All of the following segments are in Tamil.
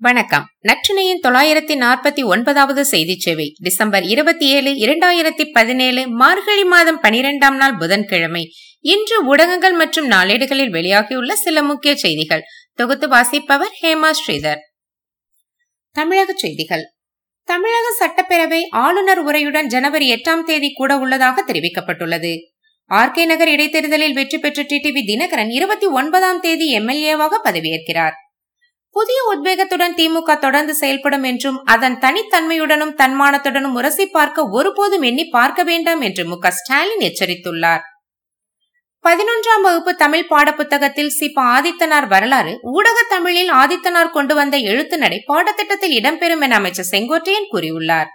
வணக்கம். நற்றினையின் தொள்ளாயிரத்தி நாற்பத்தி ஒன்பதாவது செய்தி சேவை டிசம்பர் இருபத்தி ஏழு இரண்டாயிரத்தி பதினேழு மார்கழி மாதம் பனிரெண்டாம் நாள் புதன்கிழமை. இன்று ஊடகங்கள் மற்றும் நாளேடுகளில் வெளியாகியுள்ள சில முக்கிய செய்திகள். தொகுத்து வாசிப்பவர் ஹேமா ஸ்ரீதர். தமிழக செய்திகள். தமிழக சட்டப்பேரவை ஆளுநர் உரையுடன் ஜனவரி எட்டாம் தேதி கூட உள்ளதாக தெரிவிக்கப்பட்டுள்ளது. ஆர் கே நகர் இடைத்தேர்தலில் வெற்றி பெற்ற டிடிவி தினகரன் இருபத்தி ஒன்பதாம் தேதி எம்எல்ஏவாக பதவியேற்கிறார். புதிய உத்வேகத்துடன் திமுக தொடர்ந்து செயல்படும் என்றும் அதன் தனித்தன்மையுடனும் தன்மானத்துடனும் உரசி பார்க்க ஒருபோதும் எண்ணி பார்க்க வேண்டாம் என்று மு ஸ்டாலின் எச்சரித்துள்ளார். பதினொன்றாம் வகுப்பு தமிழ் பாடப்புத்தகத்தில் சிப ஆதித்தனார் வரலாறு ஊடக தமிழில் ஆதித்தனார் கொண்டு வந்த எழுத்து நடை பாடத்திட்டத்தில் இடம்பெறும் என அமைச்சர் செங்கோட்டையன் கூறியுள்ளார்.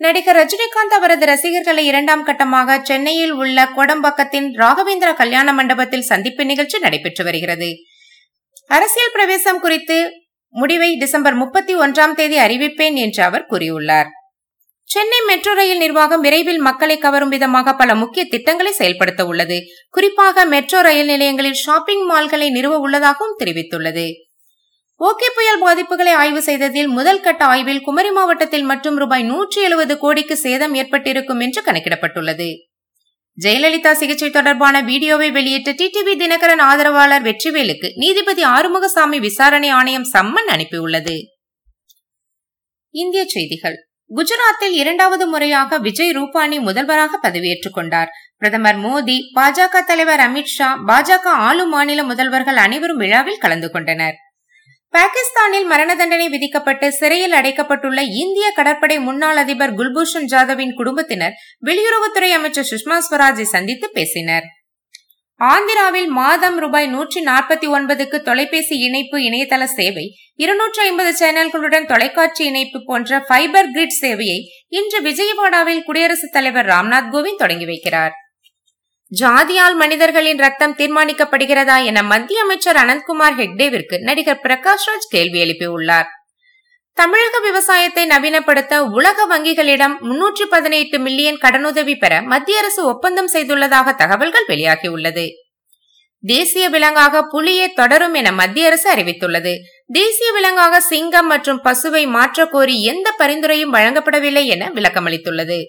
நடிகர் ரஜினிகாந்த் அவரது ரசிகர்களை இரண்டாம் கட்டமாக சென்னையில் உள்ள கோடம்பாக்கத்தின் ராகவேந்திர கல்யாண மண்டபத்தில் சந்திப்பு நிகழ்ச்சி நடைபெற்று வருகிறது. அரசியல் பிரவேசம் குறித்து முடிவை டிசம்பர் முப்பத்தி ஒன்றாம் தேதி அறிவிப்பேன் என்று அவர் கூறியுள்ளார். சென்னை மெட்ரோ ரயில் நிர்வாகம் விரைவில் மக்களை கவரும் விதமாக பல முக்கிய திட்டங்களை செயல்படுத்த உள்ளது. குறிப்பாக மெட்ரோ ரயில் நிலையங்களில் ஷாப்பிங் மால்களை நிறுவ உள்ளதாகவும் தெரிவித்துள்ளது. ஓகே புயல் பாதிப்புகளை ஆய்வு செய்ததில் முதல் கட்ட ஆய்வில் குமரி மாவட்டத்தில் மட்டும் ரூபாய் நூற்றி எழுபது கோடிக்கு சேதம் ஏற்பட்டிருக்கும் என்று கணக்கிடப்பட்டுள்ளது. ஜெயலலிதா சிகிச்சை தொடர்பான வீடியோவை வெளியிட்ட டிடிவி தினகரன் ஆதரவாளர் வெற்றிவேலுக்கு நீதிபதி ஆறுமுகசாமி விசாரணை ஆணையம் சம்மன் அனுப்பியுள்ளது. இந்திய செய்திகள். குஜராத்தில் இரண்டாவது முறையாக விஜய் ரூபானி முதல்வராக பதவியேற்றுக் கொண்டார். பிரதமர் மோடி பாஜக தலைவர் அமித்ஷா பாஜக ஆளும் மாநில முதல்வர்கள் அனைவரும் விழாவில் கலந்து கொண்டனர். பாகிஸ்தானில் மரண தண்டனை விதிக்கப்பட்டு சிறையில் அடைக்கப்பட்டுள்ள இந்திய கடற்படை முன்னாள் அதிபர் குல்பூஷன் ஜாதவின் குடும்பத்தினர் வெளியுறவுத்துறை அமைச்சர் சுஷ்மா ஸ்வராஜை சந்தித்து பேசினர். ஆந்திராவில் மாதம் ரூபாய் நூற்றி நாற்பத்தி ஒன்பதுக்கு தொலைபேசி இணைப்பு இணையதள சேவை இருநூற்றி ஐம்பது சேனல்களுடன் தொலைக்காட்சி இணைப்பு போன்ற ஃபைபர் கிரிட் சேவையை இன்று விஜயவாடாவில் குடியரசுத் தலைவர் ராம்நாத் கோவிந்த் தொடங்கி வைக்கிறார். ஜாதியால் மனிதர்களின் ரத்தம் தீர்மானிக்கப்படுகிறதா என மத்திய அமைச்சர் அனந்த்குமார் ஹெக்டேவிற்கு நடிகர் பிரகாஷ் ராஜ் கேள்வி எழுப்பியுள்ளார். தமிழக விவசாயத்தை நவீனப்படுத்த உலக வங்கிகளிடம் முன்னூற்றி பதினெட்டு மில்லியன் கடனுதவி பெற மத்திய அரசு ஒப்பந்தம் செய்துள்ளதாக தகவல்கள் வெளியாகியுள்ளது. தேசிய விலங்காக புலியே தொடரும் என மத்திய அரசு அறிவித்துள்ளது. தேசிய விலங்காக சிங்கம் மற்றும் பசுவை மாற்றக்கோரி எந்த பரிந்துரையும் வழங்கப்படவில்லை என விளக்கமளித்துள்ளது.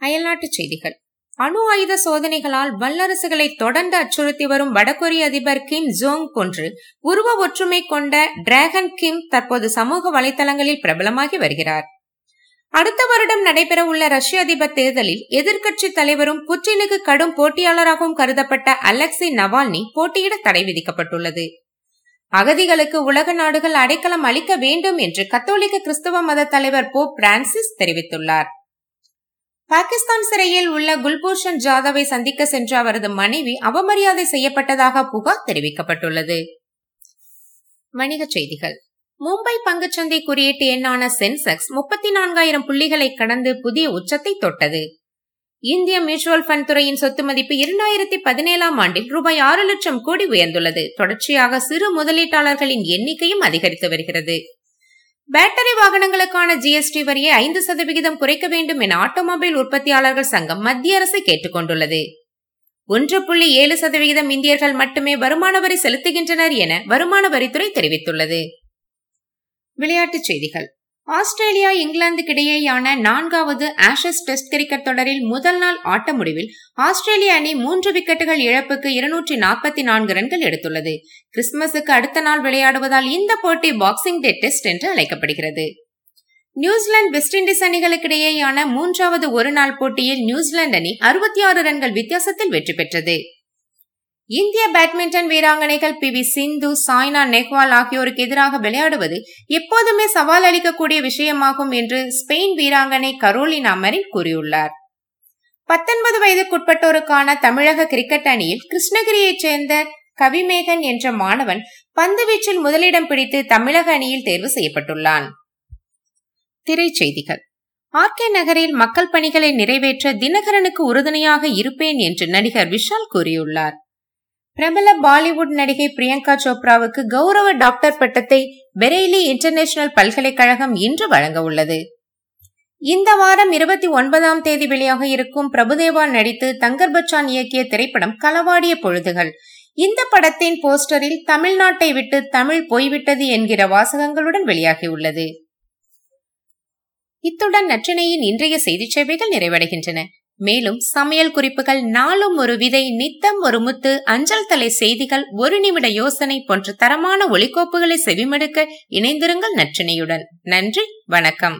அயல்நாட்டுச் செய்திகள். அணு ஆயுத சோதனைகளால் வல்லரசுகளை தொடர்ந்து அச்சுறுத்தி வரும் வடகொரிய அதிபர் கிம் ஜோங் போன்று உருவ ஒற்றுமை கொண்ட டிராகன் கிம் தற்போது சமூக வலைதளங்களில் பிரபலமாகி வருகிறார். அடுத்த வருடம் நடைபெற உள்ள ரஷ்ய அதிபர் தேர்தலில் எதிர்க்கட்சி தலைவரும் புட்டினுக்கு கடும் போட்டியாளராகவும் கருதப்பட்ட அலெக்சி நவால்னி போட்டியிட தடை விதிக்கப்பட்டுள்ளது. அகதிகளுக்கு உலக நாடுகள் அடைக்கலம் அளிக்க வேண்டும் என்று கத்தோலிக்க கிறிஸ்தவ மத தலைவர் போப் பிரான்சிஸ் தெரிவித்துள்ளார். பாகிஸ்தான் சிறையில் உள்ள குல்பூஷன் ஜாதவை சந்திக்க சென்ற அவரது மனைவி அவமரியாதை செய்யப்பட்டதாக புகார் தெரிவிக்கப்பட்டுள்ளது. வணிகச் செய்திகள். மும்பை பங்குச்சந்தை குறியீட்டு எண்ணான சென்செக்ஸ் முப்பத்தி நான்காயிரம் புள்ளிகளை கடந்து புதிய உச்சத்தை தொட்டது. இந்திய மியூச்சுவல் பண்ட் துறையின் சொத்து மதிப்பு இரண்டாயிரத்தி பதினேழாம் ஆண்டில் ரூபாய் ஆறு லட்சம் கோடி உயர்ந்துள்ளது. தொடர்ச்சியாக சிறு முதலீட்டாளர்களின் எண்ணிக்கையும் அதிகரித்து வருகிறது. பேட்டரி வாகனங்களுக்கான ஜிஎஸ்டி வரியை ஐந்து சதவிகிதம் குறைக்க வேண்டும் என ஆட்டோமொபைல் உற்பத்தியாளர்கள் சங்கம் மத்திய அரசை கேட்டுக் கொண்டுள்ளது ஒன்று புள்ளி ஏழு சதவிகிதம் இந்தியர்கள் மட்டுமே வருமான வரி செலுத்துகின்றனர் என வருமான வரித்துறை தெரிவித்துள்ளது. விளையாட்டுச் செய்திகள். ஆஸ்திரேலியா இங்கிலாந்துக்கிடையேயான நான்காவது ஆஷஸ் டெஸ்ட் கிரிக்கெட் தொடரில் முதல் நாள் ஆட்ட முடிவில் ஆஸ்திரேலிய அணி மூன்று விக்கெட்டுகள் இழப்புக்கு இருநூற்றி நாற்பத்தி நான்கு ரன்கள் எடுத்துள்ளது. கிறிஸ்துமஸுக்கு அடுத்த நாள் விளையாடுவதால் இந்த போட்டி பாக்ஸிங் டே டெஸ்ட் என்று அழைக்கப்படுகிறது. நியூசிலாந்து வெஸ்ட் இண்டீஸ் அணிகளுக்கிடையேயான மூன்றாவது ஒருநாள் போட்டியில் நியூசிலாந்து அணி அறுபத்தி ஆறு ரன்கள் வித்தியாசத்தில் வெற்றி பெற்றது. இந்திய பேட்மிண்டன் வீராங்கனைகள் பி வி சிந்து சாய்னா நெஹ்வால் ஆகியோருக்கு எதிராக விளையாடுவது எப்போதுமே சவால் அளிக்கக்கூடிய விஷயமாகும் என்று ஸ்பெயின் வீராங்கனை கரோலினா மரின் கூறியுள்ளார். பத்தொன்பது வயதுக்குட்பட்டோருக்கான தமிழக கிரிக்கெட் அணியில் கிருஷ்ணகிரியைச் சேர்ந்த கவிமேகன் என்ற மாணவன் பந்துவீச்சில் முதலிடம் பிடித்து தமிழக அணியில் தேர்வு செய்யப்பட்டுள்ளான். திரைச்செய்திகள். ஆர்கே நகரில் மக்கள் பணிகளை நிறைவேற்ற தினகரனுக்கு உறுதுணையாக இருப்பேன் என்று நடிகர் விஷால் கூறியுள்ளார். பிரபல பாலிவுட் நடிகை பிரியங்கா சோப்ராவுக்கு கௌரவ டாக்டர் பட்டத்தை பெரெய்லி இன்டர்நேஷனல் பல்கலைக்கழகம் இன்று வழங்க உள்ளது. இந்த வாரம் இருபத்தி ஒன்பதாம் தேதி வெளியாக இருக்கும் பிரபுதேவா நடித்து தங்கர் பச்சான் இயக்கிய திரைப்படம் களவாடிய பொழுதுகள். இந்த படத்தின் போஸ்டரில் தமிழ்நாட்டை விட்டு தமிழ் போய்விட்டது என்கிற வாசகங்களுடன் வெளியாகியுள்ளது. இத்துடன் நற்றினையின் இன்றைய செய்தி சேவைகள் நிறைவடைகின்றன. மேலும் சமையல் குறிப்புகள் நாளும் ஒரு விதை நித்தம் ஒரு முத்து அஞ்சல் தலை செய்திகள் ஒரு நிமிட யோசனை போன்ற தரமான ஒலிக்கோப்புகளை செவிமடுக்க இணைந்திருங்கள் நற்றினையுடன். நன்றி வணக்கம்.